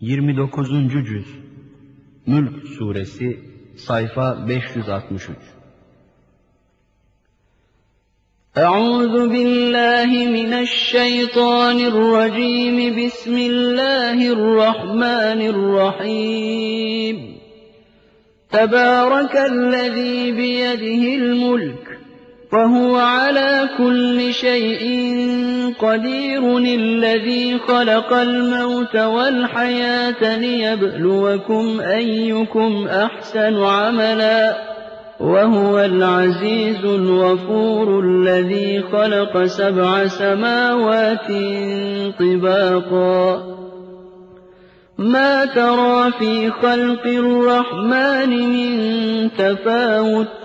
29. Cüz Mülk Suresi Sayfa 563 أعوذ بالله من الشيطان الرجيم بسم الله الرحمن الرحيم تبارك الذي بيده الملك وهو على كل شيء قدير الذي خلق الموت والحياة ليبلوكم أيكم أحسن عملا. وهو العزيز الغفور الذي خلق سبع سماوات طباقا. ما ترى في خلق الرحمن من تفاوت؟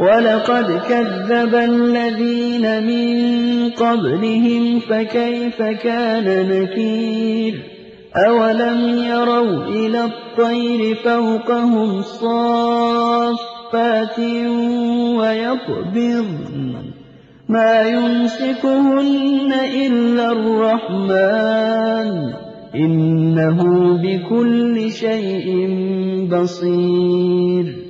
وَلَقَدْ كَذَّبَ الَّذِينَ مِن قَبْلِهِمْ فَكَيْفَ كَانَ نَكِيرِ أَوَلَمْ يَرَوْا إِلَى الطَّيْرِ فَوْقَهُمْ صَافَّاتٍ وَيَقْبِضْنَ مَا يُمْسِكُهُنَّ إِلَّا الرَّحْمَٰنُ ۚ إِنَّهُ بِكُلِّ شَيْءٍ بَصِيرٌ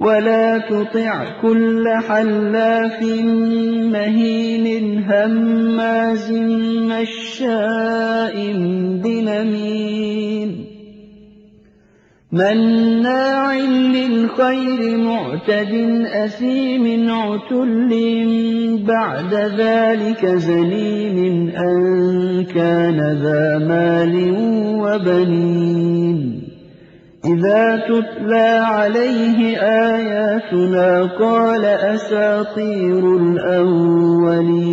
ولا تطع كل حلاف مهين هماز مشاء بنميم مناع للخير معتد أثيم عتل بعد ذلك زليم أن كان ذا مال وبنين. إذا تتلى عليه آياتنا قال أساطير الأولين.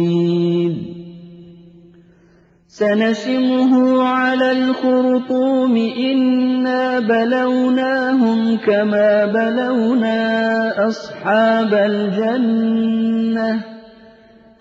سنسمه على الخرطوم إنا بلوناهم كما بلونا أصحاب الجنة.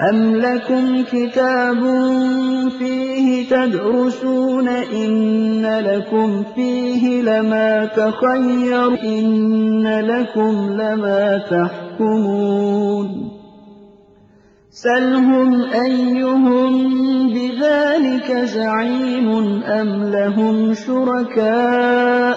أَمْ لَكُمْ كِتَابٌ فِيهِ تَدْرُسُونَ إِنَّ لَكُمْ فِيهِ لَمَا تَخَيَّرُونَ إِنَّ لَكُمْ لَمَا تَحْكُمُونَ سَلْهُمْ أَيُّهُم بِذَٰلِكَ زَعِيمٌ أَمْ لَهُمْ شُرَكَاءُ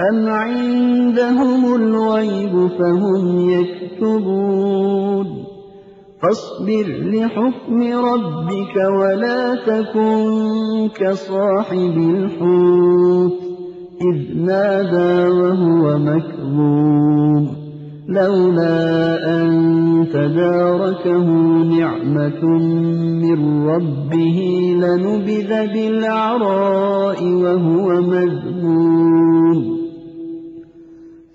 أَمْ عِندَهُمُ الْغَيْبُ فَهُمْ يَكْتُبُونَ فَاصْبِرْ لِحُكْمِ رَبِّكَ وَلَا تَكُن كَصَاحِبِ الْحُوتِ إِذْ نَادَىٰ وَهُوَ مَكْظُومٌ لَّوْلَا أَن تَدَارَكَهُ نِعْمَةٌ مِّن رَّبِّهِ لَنُبِذَ بِالْعَرَاءِ وَهُوَ مَذْمُومٌ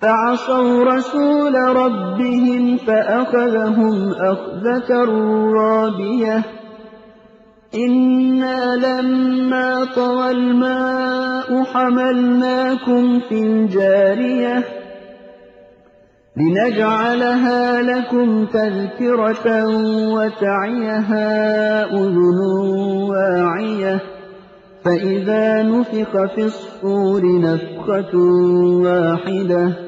فَعَصَوْا رَسُولَ رَبِّهِمْ فَأَخَذَهُمْ أَخْذَةً رَّابِيَةً. إِنَّا لَمَّا طَغَى الْمَاءُ حَمَلْنَاكُمْ فِي الْجَارِيَةِ لِنَجْعَلَهَا لَكُمْ تَذْكِرَةً وَتَعِيَهَا أُذُنٌ وَاعِيَةٌ فَإِذَا نُفِخَ فِي الصُّورِ نَفْخَةٌ وَاحِدَةٌ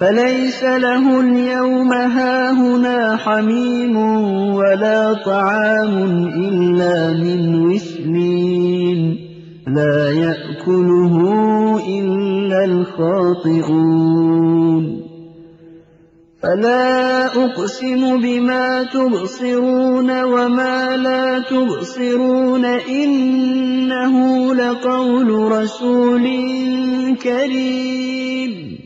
فليس له اليوم هاهنا حميم ولا طعام إلا من وسلين لا يأكله إلا الخاطئون. فلا أقسم بما تبصرون وما لا تبصرون. إنه لقول رسول كريم.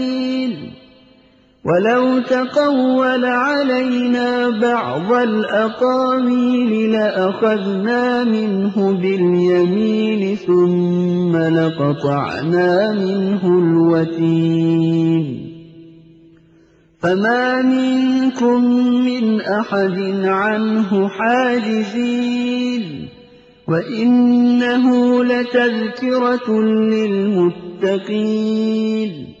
ولو تقول علينا بعض الأقاويل لأخذنا منه باليمين ثم لقطعنا منه الوتين. فما منكم من أحد عنه حاجزين. وإنه لتذكرة للمتقين.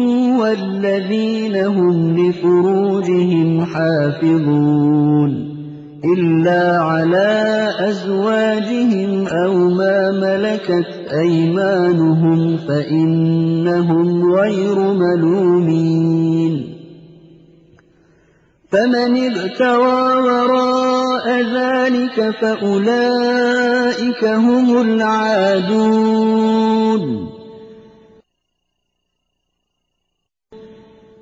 والذين هم لفروجهم حافظون إلا على أزواجهم أو ما ملكت أيمانهم فإنهم غير ملومين. فمن ابتغى وراء ذلك فأولئك هم العادون.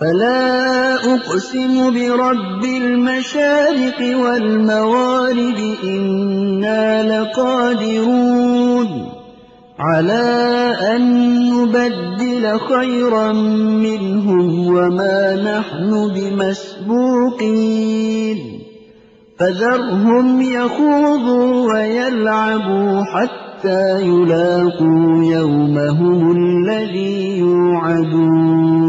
فلا أقسم برب المشارق والمغارب إنا لقادرون على أن نبدل خيرا منهم وما نحن بمسبوقين. فذرهم يخوضوا ويلعبوا حتى يلاقوا يومهم الذي يوعدون.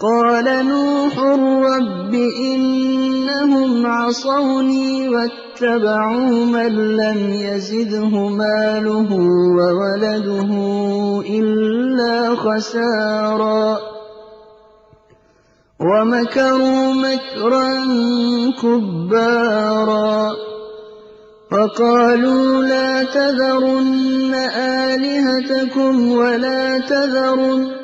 قَالَ نُوحٌ رَّبِّ إِنَّهُمْ عَصَوْنِي وَاتَّبَعُوا مَن لَّمْ يَزِدْهُ مَالُهُ وَوَلَدُهُ إِلَّا خَسَارًا. وَمَكَرُوا مَكْرًا كُبَّارًا. وَقَالُوا لَا تَذَرُنَّ آلِهَتَكُمْ وَلَا تَذَرُنَّ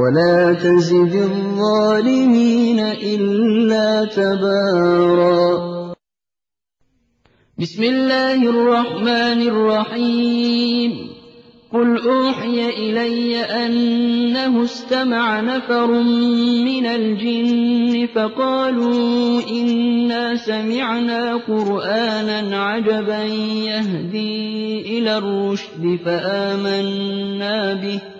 وَلَا تَزِدِ الظَّالِمِينَ إِلَّا تَبَارًا. بسم الله الرحمن الرحيم. قل أوحي إلي أنه استمع نفر من الجن فقالوا إنا سمعنا قرآنا عجبا يهدي إلى الرشد فآمنا به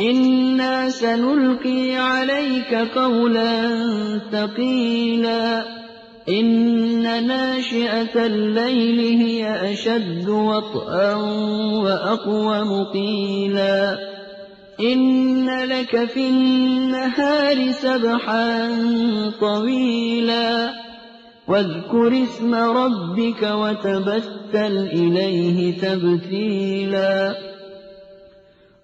إنا سنلقي عليك قولا ثقيلا إِنَّ نَاشِئَةَ اللَّيْلِ هِيَ أَشَدُّ وَطْئًا وَأَقْوَمُ قِيلًا إِنَّ لَكَ فِي النَّهَارِ سَبْحًا طَوِيلًا وَاذْكُرِ اسْمَ رَبِّكَ وَتَبَتَّلْ إِلَيْهِ تَبْتِيلًا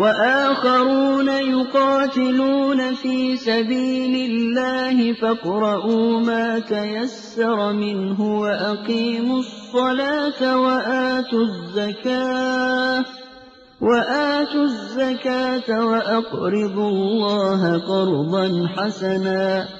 وَآخَرُونَ يُقَاتِلُونَ فِي سَبِيلِ اللَّهِ فَاقْرَءُوا مَا تَيَسَّرَ مِنْهُ وَأَقِيمُوا الصَّلَاةَ وَآتُوا الزَّكَاةَ وَآتُوا الزَّكَاةَ وَأَقْرِضُوا اللَّهَ قَرْضًا حَسَنًا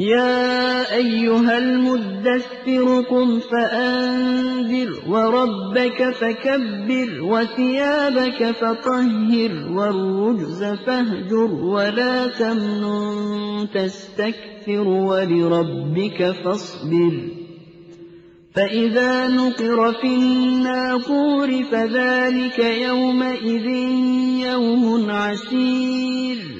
يَا أَيُّهَا الْمُدَّثِّرُ قُمْ فَأَنذِرْ وَرَبَّكَ فَكَبِّرْ وَثِيَابَكَ فَطَهِّرْ وَالرُّجْزَ فَاهْجُرْ وَلَا تَمْنُن تَسْتَكْثِرْ وَلِرَبِّكَ فَاصْبِرْ فَإِذَا نُقِرَ فِي النَّاقُورِ فَذَٰلِكَ يَوْمَئِذٍ يَوْمٌ عَسِيرٌ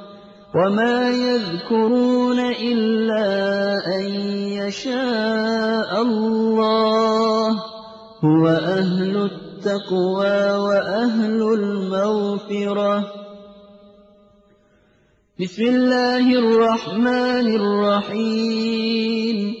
وَمَا يَذْكُرُونَ إِلَّا أَن يَشَاءَ اللَّهُ ۚ هُوَ أَهْلُ التَّقْوَىٰ وَأَهْلُ الْمَغْفِرَةِ. بِسْمِ اللَّهِ الرَّحْمَٰنِ الرَّحِيمِ.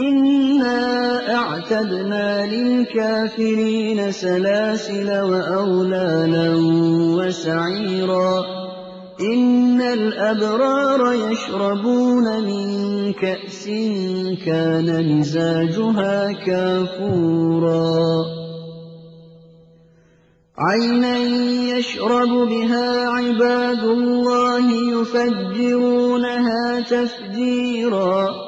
إنا أعتدنا للكافرين سلاسل وأغلالا وسعيرا إن الأبرار يشربون من كأس كان مزاجها كافورا عينا يشرب بها عباد الله يفجرونها تفجيرا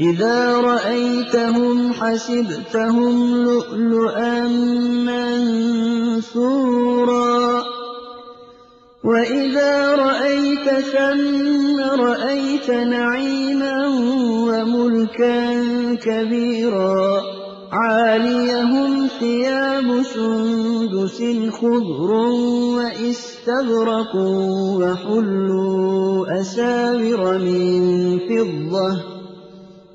إذا رأيتهم حسبتهم لؤلؤا منثورا. وإذا رأيت ثم رأيت نعيما وملكا كبيرا. عاليهم ثياب سندس خضر وإستبرق وحلوا أساور من فضة.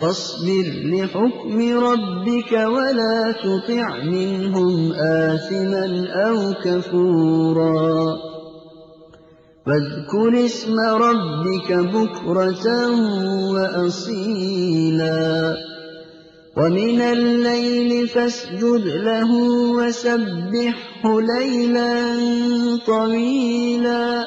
فاصبر لحكم ربك ولا تطع منهم آثما أو كفورا. واذكر اسم ربك بكرة وأصيلا. ومن الليل فاسجد له وسبحه ليلا طويلا.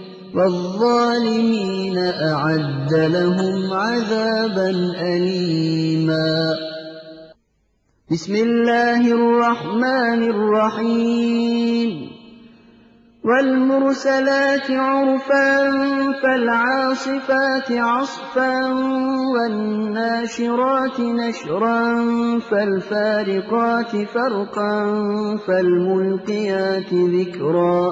والظالمين أعد لهم عذابا أليما. بسم الله الرحمن الرحيم. والمرسلات عرفا فالعاصفات عصفا والناشرات نشرا فالفارقات فرقا فالملقيات ذكرا.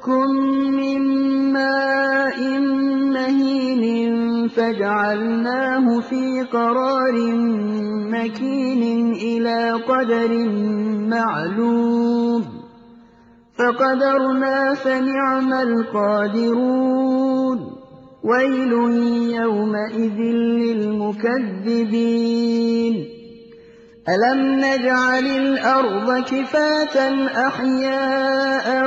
نخلقكم من ماء مهين فجعلناه في قرار مكين إلى قدر معلوم فقدرنا فنعم القادرون ويل يومئذ للمكذبين أَلَمْ نَجْعَلِ الْأَرْضَ كِفَاتًا أَحْيَاءً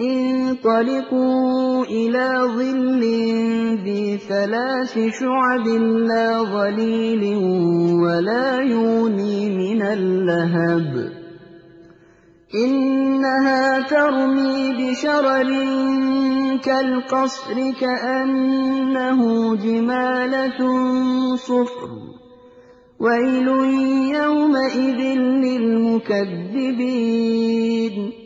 انطَلِقُوا إِلَىٰ ظِلٍّ ذِي ثَلَاثِ شُعَبٍ لَّا ظَلِيلٍ وَلَا يُغْنِي مِنَ اللَّهَبِ. إِنَّهَا تَرْمِي بِشَرَرٍ كَالْقَصْرِ كَأَنَّهُ جِمَالَتٌ صُفْرٌ. وَيْلٌ يَوْمَئِذٍ لِّلْمُكَذِّبِينَ.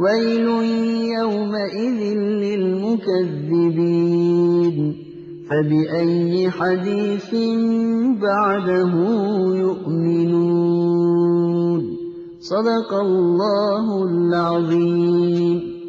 وَيْلٌ يَوْمَئِذٍ لِّلْمُكَذِّبِينَ فَبِأَيِّ حَدِيثٍ بَعْدَهُ يُؤْمِنُونَ صدق الله العظيم